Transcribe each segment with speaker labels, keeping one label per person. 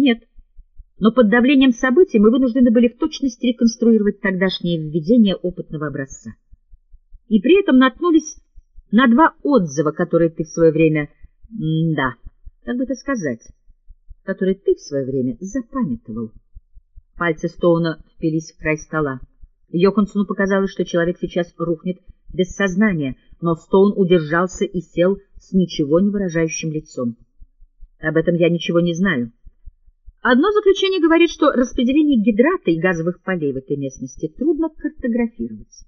Speaker 1: Нет. Но под давлением событий мы вынуждены были в точности реконструировать тогдашнее введение опытного образца. И при этом наткнулись на два отзыва, которые ты в свое время... М да, как бы это сказать? Которые ты в свое время запамятовал. Пальцы Стоуна впились в край стола. Йохансону показалось, что человек сейчас рухнет без сознания, но Стоун удержался и сел с ничего не выражающим лицом. Об этом я ничего не знаю. Одно заключение говорит, что распределение гидрата и газовых полей в этой местности трудно картографировать.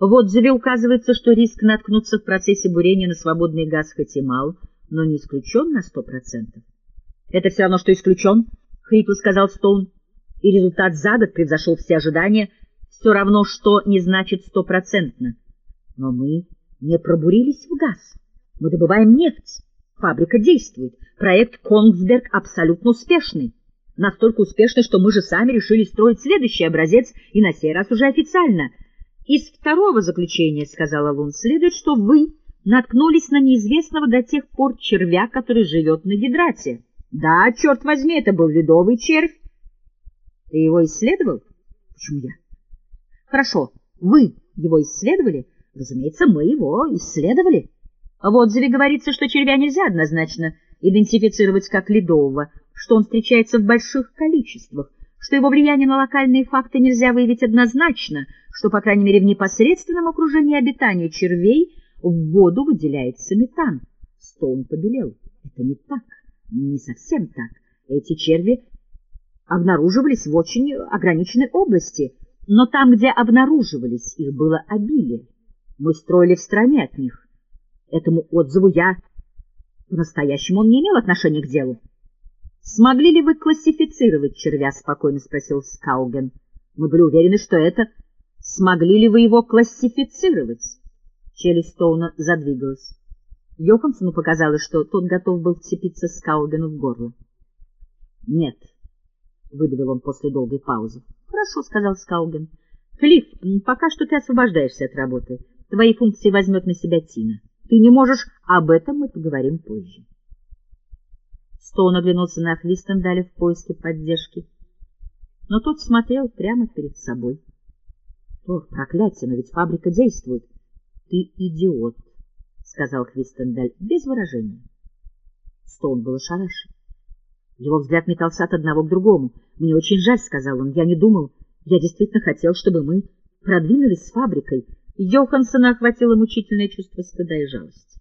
Speaker 1: В отзыве указывается, что риск наткнуться в процессе бурения на свободный газ хоть и мал, но не исключен на сто процентов. — Это все равно, что исключен, — хрипло сказал Стоун, — и результат за год превзошел все ожидания, все равно, что не значит стопроцентно. Но мы не пробурились в газ. Мы добываем нефть. Фабрика действует. Проект Конгсберг абсолютно успешный. Настолько успешный, что мы же сами решили строить следующий образец, и на сей раз уже официально. Из второго заключения, — сказала Лун, — следует, что вы наткнулись на неизвестного до тех пор червя, который живет на гидрате. Да, черт возьми, это был ледовый червь. Ты его исследовал? Почему я? Хорошо, вы его исследовали? Разумеется, мы его исследовали. В отзыве говорится, что червя нельзя однозначно идентифицировать как ледового, что он встречается в больших количествах, что его влияние на локальные факты нельзя выявить однозначно, что, по крайней мере, в непосредственном окружении обитания червей в воду выделяется метан. Стоун побелел. Это не так, не совсем так. Эти черви обнаруживались в очень ограниченной области, но там, где обнаруживались, их было обилие. Мы строили в стране от них. Этому отзыву я... По-настоящему он не имел отношения к делу. — Смогли ли вы классифицировать червя? — спокойно спросил Скауген. — Мы были уверены, что это... Смогли ли вы его классифицировать? Челюсть Стоуна задвигалась. Йоханссону показалось, что тот готов был вцепиться Скаугену в горло. — Нет, — выдавил он после долгой паузы. — Хорошо, — сказал Скауген. — Клифф, пока что ты освобождаешься от работы. Твои функции возьмет на себя Тина. Ты не можешь, об этом мы поговорим позже. Стоун оглянулся на Хвистендаля в поиске поддержки, но тот смотрел прямо перед собой. — О, проклятие, но ведь фабрика действует. — Ты идиот, — сказал Хвистендаль без выражения. Стоун был ошарашен. Его взгляд метался от одного к другому. — Мне очень жаль, — сказал он, — я не думал. Я действительно хотел, чтобы мы продвинулись с фабрикой. Йоханссона охватило мучительное чувство стыда и жалости.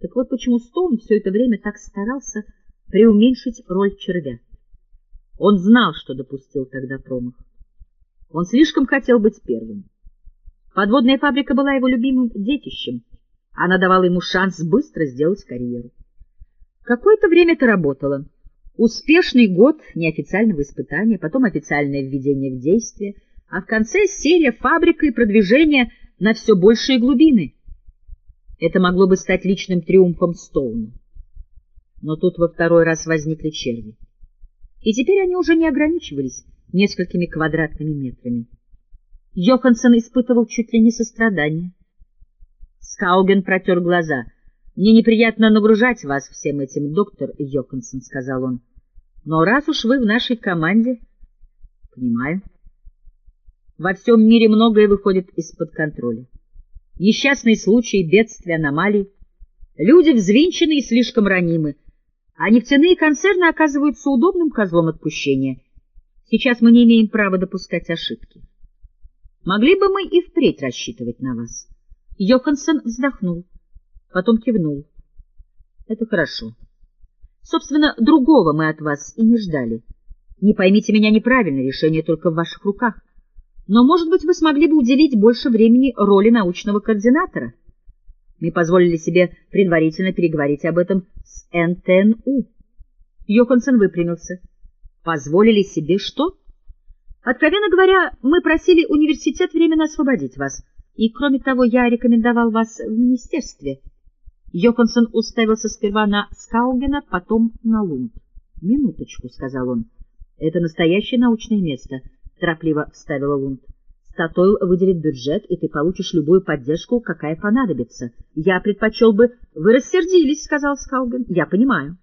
Speaker 1: Так вот почему Стоун все это время так старался преуменьшить роль червя. Он знал, что допустил тогда промах. Он слишком хотел быть первым. Подводная фабрика была его любимым детищем. Она давала ему шанс быстро сделать карьеру. Какое-то время это работало. Успешный год неофициального испытания, потом официальное введение в действие — а в конце серия фабрика и продвижение на все большие глубины. Это могло бы стать личным триумфом Стоуна. Но тут во второй раз возникли черви. И теперь они уже не ограничивались несколькими квадратными метрами. Йоханссон испытывал чуть ли не сострадание. Скауген протер глаза. — Мне неприятно нагружать вас всем этим, доктор Йоханссон, — сказал он. — Но раз уж вы в нашей команде... — Понимаю. Во всем мире многое выходит из-под контроля. Несчастные случаи, бедствия, аномалии. Люди взвинчены и слишком ранимы, а нефтяные концерны оказываются удобным козлом отпущения. Сейчас мы не имеем права допускать ошибки. Могли бы мы и впредь рассчитывать на вас. Йоханссон вздохнул, потом кивнул. Это хорошо. Собственно, другого мы от вас и не ждали. Не поймите меня неправильно, решение только в ваших руках. Но, может быть, вы смогли бы уделить больше времени роли научного координатора. Мы позволили себе предварительно переговорить об этом с НТНУ. Йоханссон выпрямился. Позволили себе что? Откровенно говоря, мы просили университет временно освободить вас. И, кроме того, я рекомендовал вас в министерстве. Йоханссон уставился сперва на Скаугена, потом на Лунд. — Минуточку, — сказал он. — Это настоящее научное место —— торопливо вставила Лунд. «Статойл выделит бюджет, и ты получишь любую поддержку, какая понадобится. Я предпочел бы...» «Вы рассердились», — сказал Скауген. «Я понимаю».